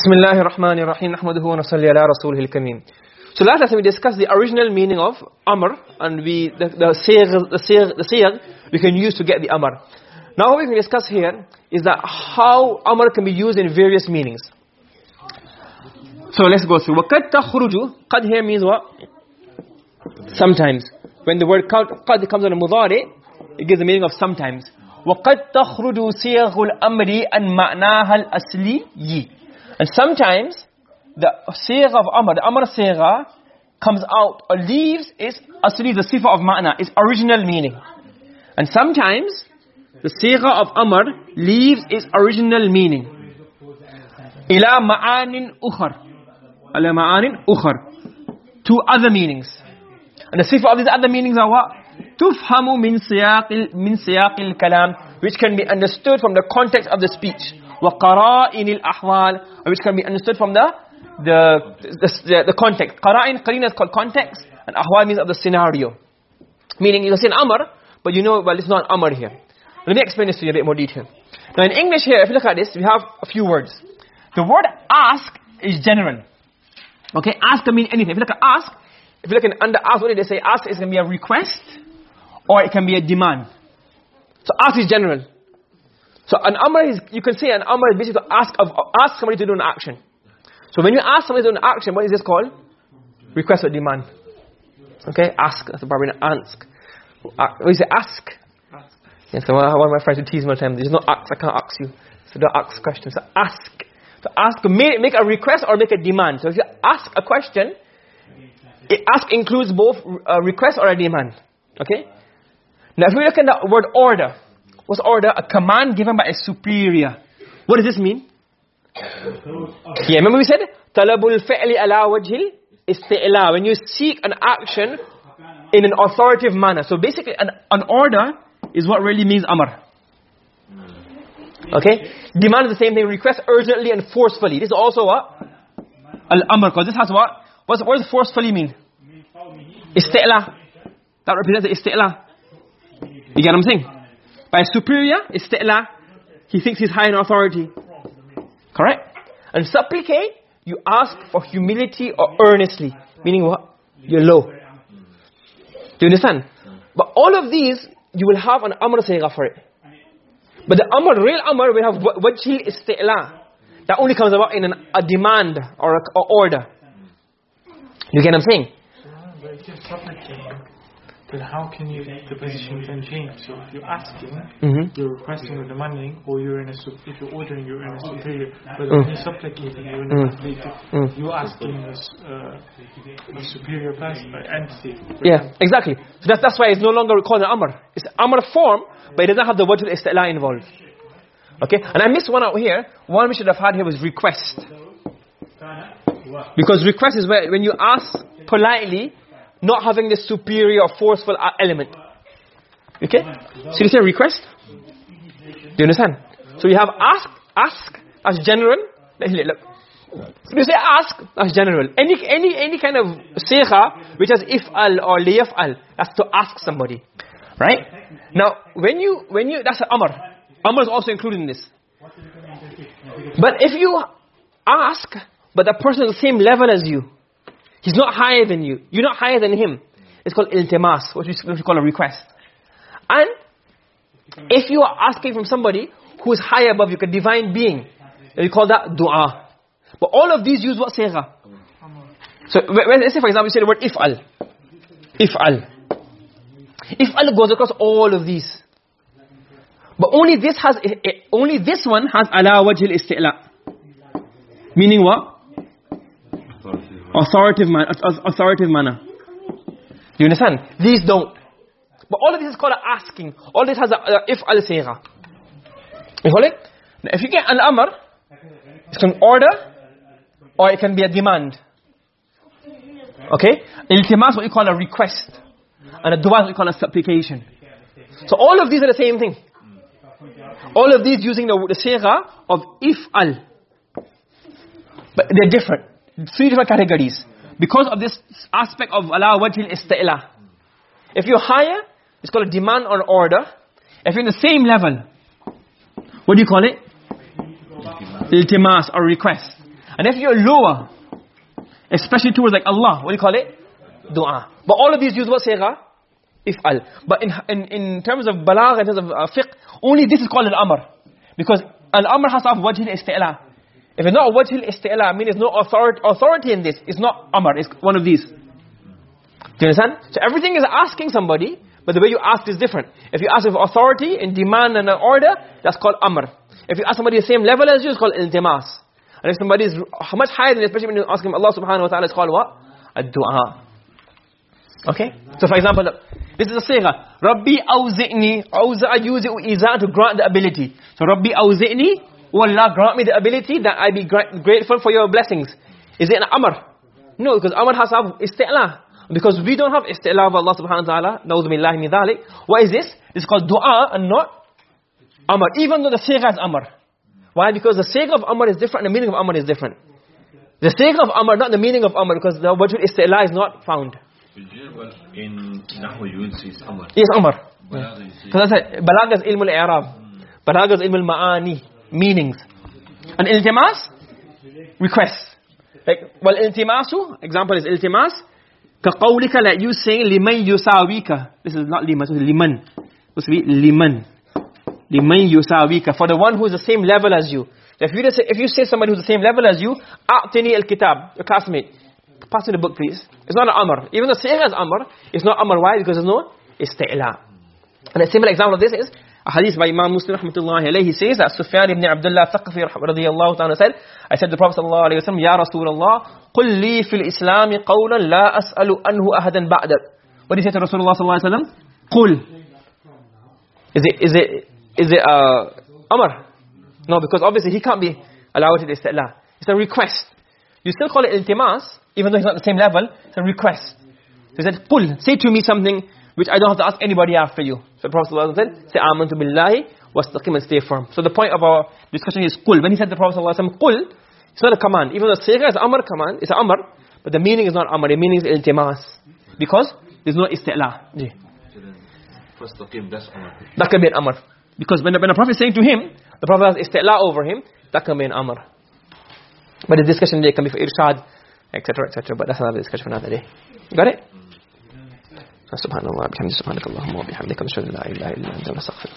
Bismillahir Rahmanir Rahim. Nahmaduhu wa nusalli ala rasulihil kareem. So last time we discussed the original meaning of amr and we the the sigh the sigh the sigh we can use to get the amr. Now what we can discuss here is that how amr can be used in various meanings. So let's go through. وَقَدْ تَخْرُجُ قَدْ here means what? Sometimes. When the word qad comes on a mudari, it gives the meaning of sometimes. وَقَدْ تَخْرُجُ صِيغُ الْأَمْرِ أَنْ مَعْنَاهَا الْأَسْلِيِّ and sometimes the sigha of amr, the amr sigha comes out or leaves its asli, the sifa of ma'na, its original meaning. And sometimes the sigha of amr leaves its original meaning. Ila ma'anin ukhar. Ila ma'anin ukhar. Two other meanings. And the sifa of these other meanings are what? Tufhamu min siyaqil min siyaqil kalam which can be understood from the context of the speech. wa qara'inil ahwal which can be understood from the the the, the context. qara'in qarina is called context and ahwal means of the scenario. Meaning you say an amr but you know well it's not amr here. Let me explain this to you in a bit more detail. Now in english here if you look at this we have a few words. The word ask is general. Okay, ask can mean anything. If you look at ask, if you look in under ask, what did they say? Ask is going to be a request or it can be a demand. So ask is general. So an amr is, you can say an amr is basically to ask, of, ask somebody to do an action. So when you ask somebody to do an action, what is this called? Request or demand. Okay, ask, that's the Barbarian, ask. Uh, what is it, ask? ask. Yes, so one of my friends would tease me all the time, there's no ask, I can't ask you. So don't ask questions, so ask. So ask, make a request or make a demand. So if you ask a question, ask includes both a request or a demand. Okay? Now if we look at the word order, what's order? A command given by a superior. What does this mean? Yeah, remember we said? Talabul fi'li ala wajhil isti'la. When you seek an action in an authoritative manner. So basically an, an order is what really means amr. Okay? Demand is the same thing. Request urgently and forcefully. This is also what? Al-amr. Because this has what? What's, what does forcefully mean? Isti'la. That represents the isti'la. You get what I'm saying? By superior, isti'la, he thinks he's high in authority. Correct? And supplicate, you ask for humility or earnestly. Meaning what? You're low. Do you understand? But all of these, you will have an amr sigha for it. But the amr, real amr, will have wajhi isti'la. That only comes about in an, a demand or a order. You get what I'm saying? But if you're supplicating, then how can you, the position can change? So if you're asking, mm -hmm. you're requesting or demanding, or you're in a, if you're ordering, you're in a superior. But when you're supplicating, you're in a completed, you're asking a, uh, a superior person, an entity. Yeah, exactly. So that's, that's why it's no longer called an amr. It's amr form, but it doesn't have the word istila involved. Okay? And I missed one out here. One we should have had here was request. Because request is where when you ask politely, not having the superior forceful uh, element. Okay? So you say request? Do you understand? So you have ask, ask as general. Look. So you say ask as general. Any any any kind of sigha which has if'al or liyaf'al, that's to ask somebody. Right? Now, when you when you that's amr. Amr is also included in this. But if you ask but the person is the same level as you, He's not higher than you. You're not higher than him. It's called iltimas, what we call a request. And if you are asking from somebody who is higher above you, a divine being, we call that dua. But all of these use what sigha? So let's say for example you say the word if'al. If'al. If'al goes across all of these. But only this has eh, eh, only this one has ala wajh al-isti'la. Meaning what? Authoritative man, authoritative manner. You understand? These don't. But all of this is called asking. All this has a, if al sayra. You it? If you get an amr, it's an order or it can be a demand. Okay? Iltimas what you call a request. And a dua what you call a supplication. So all of these are the same thing. All of these using the, the of if al. But they're different three different categories because of this aspect of ala wajhil istila if you're higher it's called a demand or order if you're in the same level what do you call it iltimas or request And if you're lower, especially towards like Allah, what do you call it? Dua. But all of these use what sigha? If'al. But in, in, in terms of balagh, in terms of uh, fiqh, only this is called al-amr. Because al-amr has to have wajh al-isti'la. If it's not wajh al-isti'la, I mean there's no authority, authority in this. It's not amr, it's one of these. Do you understand? So everything is asking somebody, but the way you ask is different. If you ask with authority in demand and an order, that's called amr. If you ask somebody the same level as you, it's called iltimas. And if somebody is much higher than you, especially when you ask him Allah subhanahu wa ta'ala, it's called what? A-du'a. Okay? So for example, this is a sigha. Rabbi awzi'ni. Awza'a yuzi'u iza to grant the ability. So Rabbi awzi'ni. Oh Allah, grant me the ability that I be grateful for your blessings. Is it an amr? No, because amr has isti'la. Because we don't have isti'la of Allah subhanahu wa ta'ala. Na'udhu billahi min dhalik. What is this? Is called dua and not amr. Even though the sigha is amr. Why? Because the sigha of amr is different and the meaning of amr is different. The sigha of amr, not the meaning of amr, because the wajh isti'la is not found. In Nahwu you will see Amr. Yes, Amr. Because I said, Balagha is ilm al-i'rab. Hmm. Balagha is ilm al-ma'ani, meanings. And iltimas, request. Like, well, iltimasu, example is iltimas, كقولك like you saying liman yusawika. This is not liman, it's liman. Supposed to be liman. Liman yusawika. For the one who is the same level as you. If you, say, if you say somebody who's the same level as you, أعطني الكتاب, your classmate pass me the book please. It's not an amr. Even the saying is amr, it's not amr. Why? Because there's no isti'la. And a similar example of this is a hadith by Imam Muslim rahmatullahi alayhi says that Sufyan ibn Abdullah Thaqafi radiyallahu ta'ala said, I said to the Prophet sallallahu alayhi wa sallam, Ya Rasulullah, قُلْ لِي فِي الْإِسْلَامِ قَوْلًا لَا أَسْأَلُ أَنْهُ أَهَدًا بَعْدَ What did he say to Rasulullah sallallahu alayhi wa sallam? Is it, is it, is it uh, Amr? No, because obviously he can't be allowed to isti'la. It's a request. You still call it iltimas, even though it's not the same level, it's a request. He said, قُلْ Say to me something which I don't have to ask anybody after you. So the Prophet ﷺ said, say amantu billahi wastaqim and stay firm. So the point of our discussion is qul. When he said the Prophet ﷺ, qul, it's not a command. Even though sigha is amr command, it's amr, but the meaning is not amr, the meaning is iltimas. Because there's no isti'la. That can be an amr. Because when the, when the Prophet is saying to him, the Prophet has isti'la over him, that can be an amr. But the discussion today can be for irshad, etc., etc. But that's another discussion for another day. Got it? سبحان الله بحمد سبحانك اللهم وبحمدك نشهد لا إله إلا أنت نستغفرك